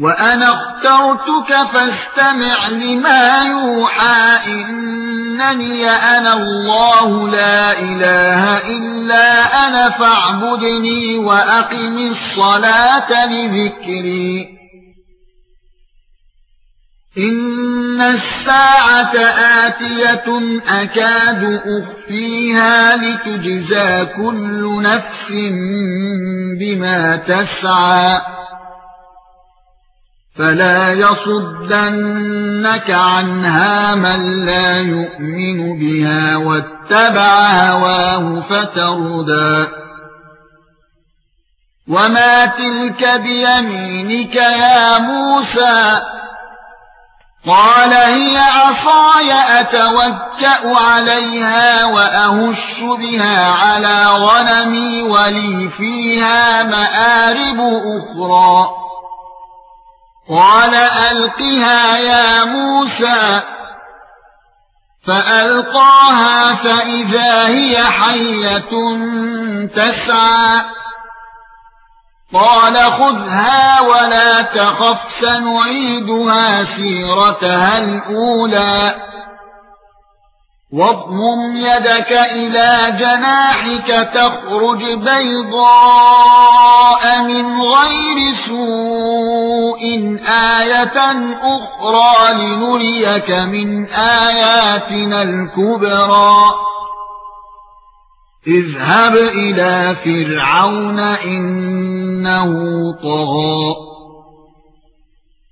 وأنا اخترتك فاستمع لما يوحى انني أنا الله لا اله الا أنا فاعبدني واقم الصلاه لذكري. ان الساعة اتيه اكاد اخفيها لتجزى كل نفس بما تسعى. فلا يصدنك عنها من لا يؤمن بها واتبع هواه فتردى. وما تلك بيمينك يا موسى؟ قال هي عصاي أتوكأ عليها وأهش بها على غنمي ولي فيها مآرب أخرى. قال ألقها يا موسى فألقاها فإذا هي حية تسعى. قال خذها ولا تخف سنعيدها سيرتها الأولى. واضمم يدك إلى جناحك تخرج بيضاء من غير سوء. آية أخرى لنريك من آياتنا الكبرى. اذهب إلى فرعون إنه طغى.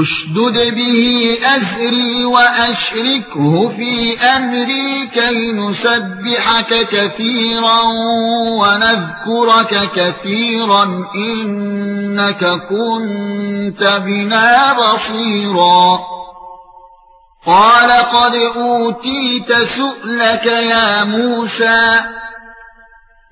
اشدد به ازري واشركه في امري كي نسبحك كثيرا ونذكرك كثيرا انك كنت بنا بصيرا. قال قد اوتيت سؤلك يا موسى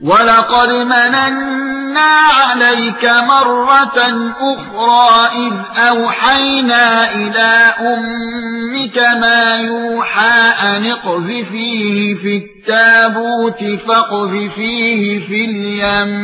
ولقد مننا عليك مرة أخرى إذ أوحينا إلى أمك ما يوحى أن اقذفيه في التابوت فاقذفيه في اليم